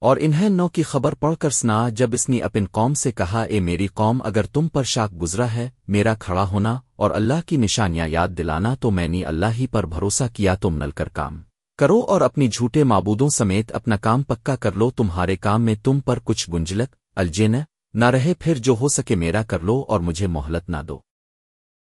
اور انہیں نو کی خبر پڑھ کر سنا جب اس نے اپن قوم سے کہا، اے میری قوم، اگر تم پر شاک گزرا ہے، میرا کھڑا ہونا اور اللہ کی نشانیاں یاد دلانا تو میں نے اللہ ہی پر بھروسہ کیا، تم نل کر کام کرو اور اپنی جھوٹے معبودوں سمیت اپنا کام پکا کر لو، تمہارے کام میں تم پر کچھ گنجلک الجین نہ رہے، پھر جو ہو سکے میرا کر لو اور مجھے مہلت نہ دو۔